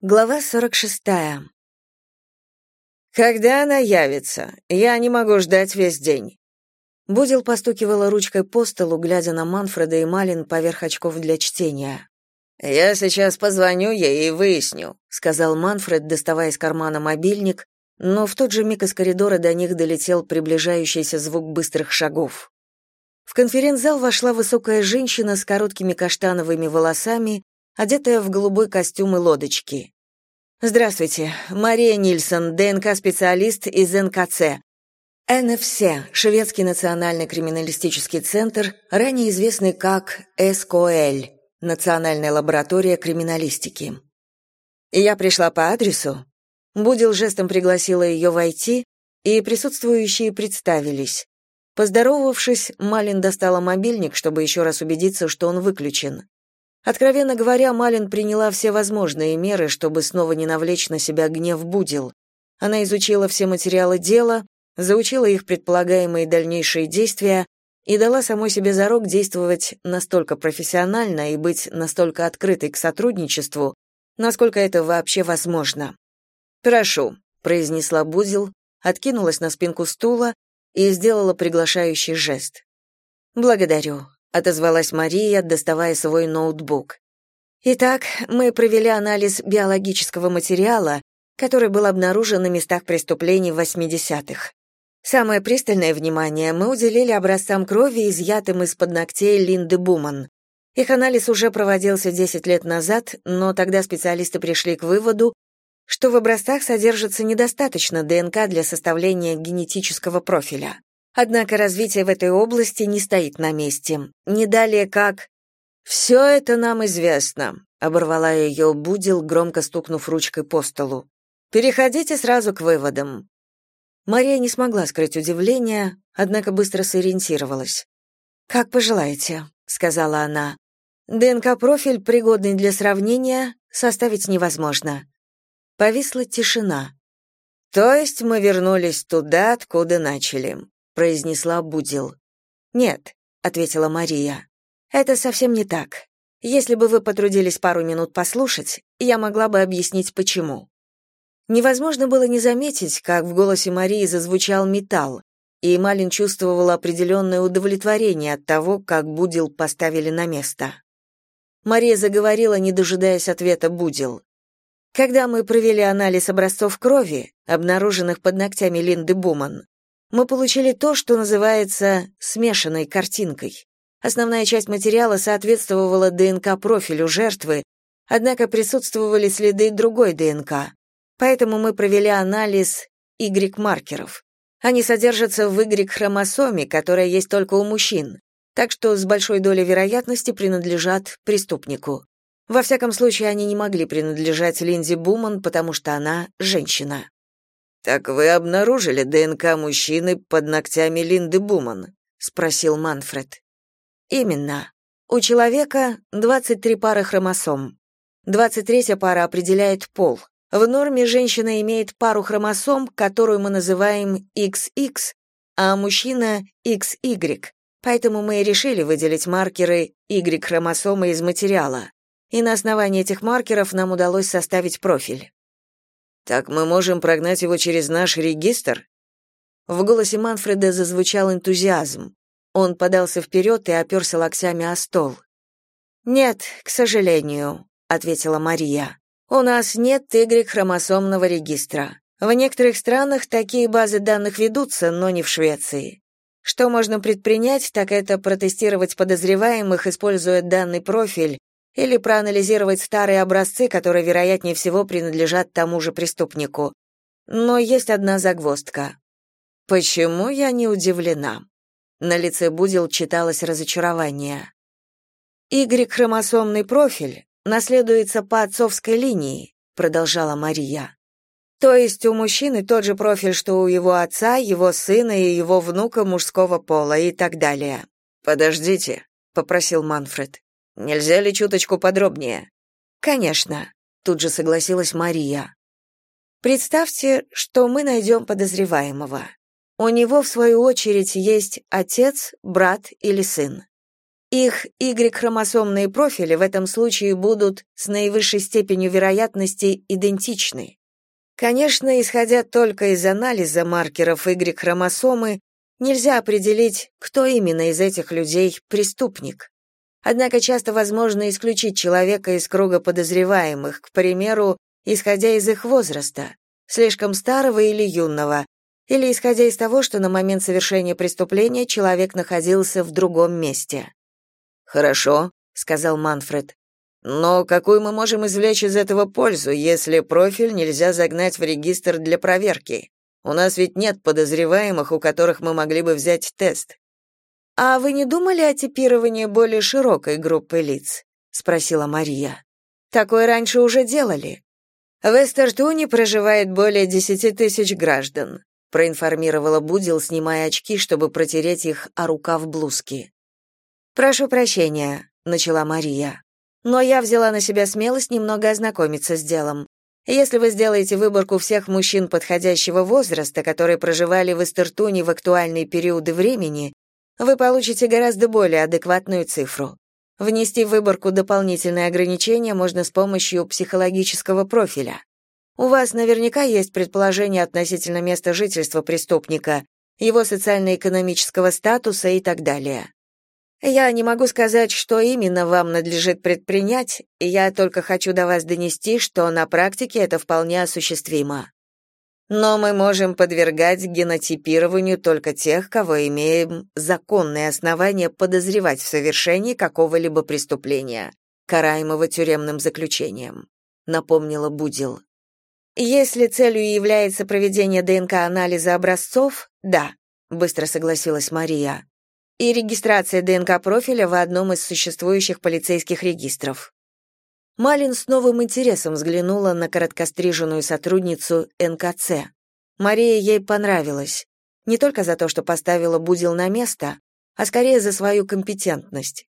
Глава 46. «Когда она явится? Я не могу ждать весь день». Будил постукивала ручкой по столу, глядя на Манфреда и Малин поверх очков для чтения. «Я сейчас позвоню ей и выясню», — сказал Манфред, доставая из кармана мобильник, но в тот же миг из коридора до них долетел приближающийся звук быстрых шагов. В конференц-зал вошла высокая женщина с короткими каштановыми волосами одетая в голубой костюм и лодочки. «Здравствуйте, Мария Нильсон, ДНК-специалист из НКЦ. НФС, Шведский национальный криминалистический центр, ранее известный как СКОЛ, Национальная лаборатория криминалистики. Я пришла по адресу. Будил жестом пригласила ее войти, и присутствующие представились. Поздоровавшись, Малин достала мобильник, чтобы еще раз убедиться, что он выключен. Откровенно говоря, Малин приняла все возможные меры, чтобы снова не навлечь на себя гнев Будил. Она изучила все материалы дела, заучила их предполагаемые дальнейшие действия и дала самой себе зарок действовать настолько профессионально и быть настолько открытой к сотрудничеству, насколько это вообще возможно. «Прошу», — произнесла Будил, откинулась на спинку стула и сделала приглашающий жест. «Благодарю», отозвалась Мария, доставая свой ноутбук. Итак, мы провели анализ биологического материала, который был обнаружен на местах преступлений в 80-х. Самое пристальное внимание мы уделили образцам крови, изъятым из-под ногтей Линды Буман. Их анализ уже проводился 10 лет назад, но тогда специалисты пришли к выводу, что в образцах содержится недостаточно ДНК для составления генетического профиля. Однако развитие в этой области не стоит на месте. Не далее как «Все это нам известно», — оборвала ее Будил, громко стукнув ручкой по столу. «Переходите сразу к выводам». Мария не смогла скрыть удивление, однако быстро сориентировалась. «Как пожелаете», — сказала она. «ДНК-профиль, пригодный для сравнения, составить невозможно». Повисла тишина. «То есть мы вернулись туда, откуда начали», произнесла Будил. Нет, ответила Мария. Это совсем не так. Если бы вы потрудились пару минут послушать, я могла бы объяснить почему. Невозможно было не заметить, как в голосе Марии зазвучал металл, и Малин чувствовал определенное удовлетворение от того, как Будил поставили на место. Мария заговорила, не дожидаясь ответа Будил. Когда мы провели анализ образцов крови, обнаруженных под ногтями Линды Буман, мы получили то, что называется смешанной картинкой. Основная часть материала соответствовала ДНК-профилю жертвы, однако присутствовали следы другой ДНК. Поэтому мы провели анализ Y-маркеров. Они содержатся в Y-хромосоме, которая есть только у мужчин, так что с большой долей вероятности принадлежат преступнику. Во всяком случае, они не могли принадлежать Линзи Буман, потому что она женщина. «Так вы обнаружили ДНК мужчины под ногтями Линды Буман?» — спросил Манфред. «Именно. У человека 23 пары хромосом. 23-я пара определяет пол. В норме женщина имеет пару хромосом, которую мы называем XX, а мужчина XY. Поэтому мы и решили выделить маркеры Y-хромосомы из материала. И на основании этих маркеров нам удалось составить профиль. Так мы можем прогнать его через наш регистр? В голосе Манфреда зазвучал энтузиазм. Он подался вперед и оперся локтями о стол. Нет, к сожалению, ответила Мария. У нас нет Y-хромосомного регистра. В некоторых странах такие базы данных ведутся, но не в Швеции. Что можно предпринять, так это протестировать подозреваемых, используя данный профиль, или проанализировать старые образцы, которые, вероятнее всего, принадлежат тому же преступнику. Но есть одна загвоздка. Почему я не удивлена? На лице Будил читалось разочарование. Y-хромосомный профиль наследуется по отцовской линии, продолжала Мария. То есть у мужчины тот же профиль, что у его отца, его сына и его внука мужского пола и так далее. Подождите, попросил Манфред. Нельзя ли чуточку подробнее? Конечно, тут же согласилась Мария. Представьте, что мы найдем подозреваемого. У него в свою очередь есть отец, брат или сын. Их Y-хромосомные профили в этом случае будут с наивысшей степенью вероятности идентичны. Конечно, исходя только из анализа маркеров Y-хромосомы, нельзя определить, кто именно из этих людей преступник. Однако часто возможно исключить человека из круга подозреваемых, к примеру, исходя из их возраста, слишком старого или юного, или исходя из того, что на момент совершения преступления человек находился в другом месте. «Хорошо», — сказал Манфред. «Но какую мы можем извлечь из этого пользу, если профиль нельзя загнать в регистр для проверки? У нас ведь нет подозреваемых, у которых мы могли бы взять тест». «А вы не думали о типировании более широкой группы лиц?» — спросила Мария. «Такое раньше уже делали. В Эстертуне проживает более десяти тысяч граждан, проинформировала Будил, снимая очки, чтобы протереть их о рукав блузки. Прошу прощения, начала Мария. Но я взяла на себя смелость немного ознакомиться с делом. Если вы сделаете выборку всех мужчин подходящего возраста, которые проживали в Эстертуне в актуальные периоды времени, вы получите гораздо более адекватную цифру. Внести в выборку дополнительные ограничения можно с помощью психологического профиля. У вас наверняка есть предположение относительно места жительства преступника, его социально-экономического статуса и так далее. Я не могу сказать, что именно вам надлежит предпринять, я только хочу до вас донести, что на практике это вполне осуществимо. Но мы можем подвергать генотипированию только тех, кого имеем законные основания подозревать в совершении какого-либо преступления, караемого тюремным заключением, напомнила Будил. Если целью является проведение ДНК-анализа образцов, да, быстро согласилась Мария. И регистрация ДНК-профиля в одном из существующих полицейских регистров. Малин с новым интересом взглянула на короткостриженную сотрудницу НКЦ. Мария ей понравилась. Не только за то, что поставила Будил на место, а скорее за свою компетентность.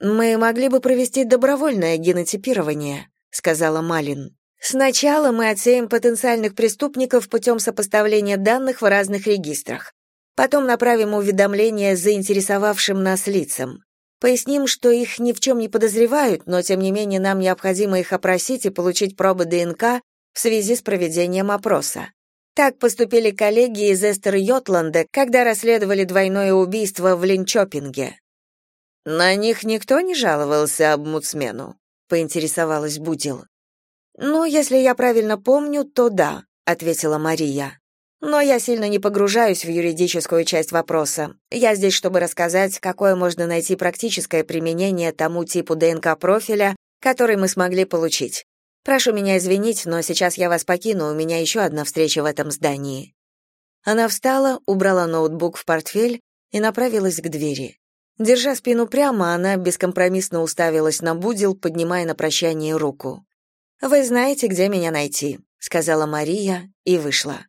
«Мы могли бы провести добровольное генотипирование», — сказала Малин. «Сначала мы отсеем потенциальных преступников путем сопоставления данных в разных регистрах. Потом направим уведомления заинтересовавшим нас лицам. Поясним, что их ни в чем не подозревают, но тем не менее нам необходимо их опросить и получить пробы ДНК в связи с проведением опроса. Так поступили коллеги из Эстер-Йотланда, когда расследовали двойное убийство в Линчопинге. На них никто не жаловался обмудсмену, поинтересовалась Будил. Ну, если я правильно помню, то да, ответила Мария. Но я сильно не погружаюсь в юридическую часть вопроса. Я здесь, чтобы рассказать, какое можно найти практическое применение тому типу ДНК-профиля, который мы смогли получить. Прошу меня извинить, но сейчас я вас покину, у меня еще одна встреча в этом здании. Она встала, убрала ноутбук в портфель и направилась к двери. Держа спину прямо, она бескомпромиссно уставилась на Будил, поднимая на прощание руку. «Вы знаете, где меня найти», — сказала Мария и вышла.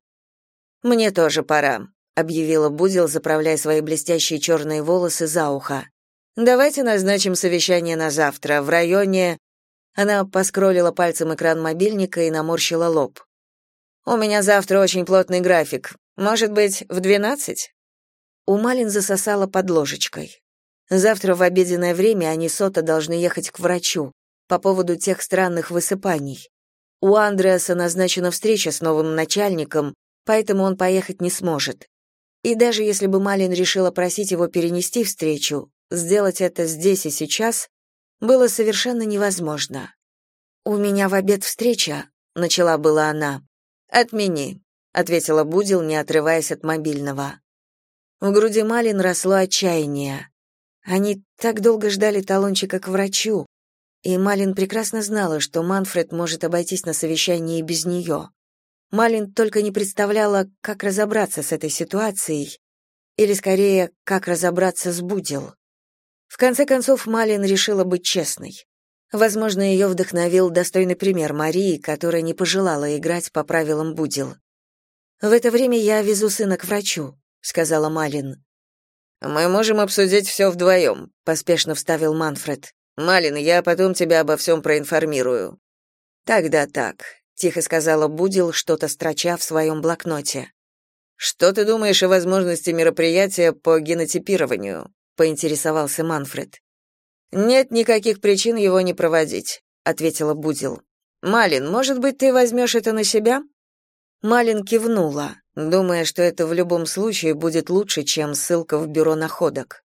«Мне тоже пора», — объявила Будил, заправляя свои блестящие черные волосы за ухо. «Давайте назначим совещание на завтра в районе...» Она поскролила пальцем экран мобильника и наморщила лоб. «У меня завтра очень плотный график. Может быть, в двенадцать?» У Малин засосала под ложечкой. Завтра в обеденное время они Сота должны ехать к врачу по поводу тех странных высыпаний. У Андреаса назначена встреча с новым начальником, поэтому он поехать не сможет. И даже если бы Малин решила просить его перенести встречу, сделать это здесь и сейчас было совершенно невозможно. «У меня в обед встреча», — начала была она. «Отмени», — ответила Будил, не отрываясь от мобильного. В груди Малин росло отчаяние. Они так долго ждали талончика к врачу, и Малин прекрасно знала, что Манфред может обойтись на совещании без нее. Малин только не представляла, как разобраться с этой ситуацией, или скорее, как разобраться с Будил. В конце концов, Малин решила быть честной. Возможно, ее вдохновил достойный пример Марии, которая не пожелала играть по правилам Будил. «В это время я везу сына к врачу», — сказала Малин. «Мы можем обсудить все вдвоем», — поспешно вставил Манфред. «Малин, я потом тебя обо всем проинформирую». «Тогда так тихо сказала Будил, что-то строча в своем блокноте. Что ты думаешь о возможности мероприятия по генотипированию? поинтересовался Манфред. Нет никаких причин его не проводить, ответила Будил. Малин, может быть, ты возьмешь это на себя? Малин кивнула, думая, что это в любом случае будет лучше, чем ссылка в бюро находок.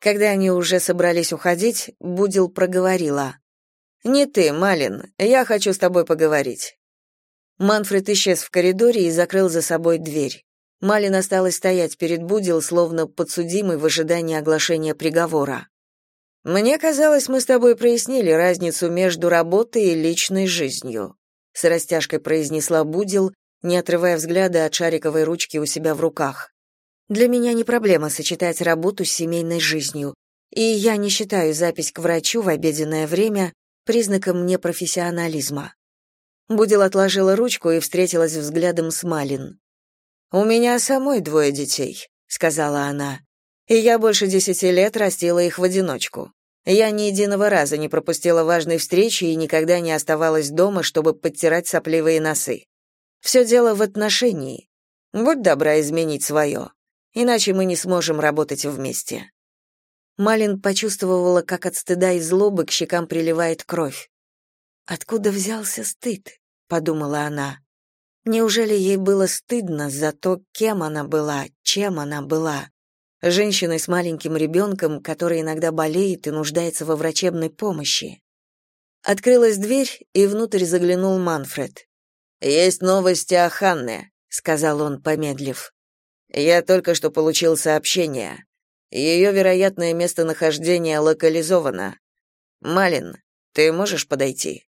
Когда они уже собрались уходить, Будил проговорила: "Не ты, Малин, я хочу с тобой поговорить". Манфред исчез в коридоре и закрыл за собой дверь. Малин осталась стоять перед Будил, словно подсудимый в ожидании оглашения приговора. Мне казалось, мы с тобой прояснили разницу между работой и личной жизнью, с растяжкой произнесла Будил, не отрывая взгляда от шариковой ручки у себя в руках. Для меня не проблема сочетать работу с семейной жизнью, и я не считаю запись к врачу в обеденное время признаком непрофессионализма. Будил отложила ручку и встретилась взглядом с Малин. «У меня самой двое детей», — сказала она и я больше десяти лет растила их в одиночку. Я ни единого раза не пропустила важной встречи и никогда не оставалась дома, чтобы подтирать сопливые носы. Все дело в отношении. Будь добра изменить свое, иначе мы не сможем работать вместе». Малин почувствовала, как от стыда и злобы к щекам приливает кровь. «Откуда взялся стыд?» — подумала она. Неужели ей было стыдно за то, кем она была, чем она была? женщиной с маленьким ребенком, который иногда болеет и нуждается во врачебной помощи. Открылась дверь, и внутрь заглянул Манфред. «Есть новости о Ханне», — сказал он, помедлив. «Я только что получил сообщение. Ее вероятное местонахождение локализовано. Малин, ты можешь подойти?»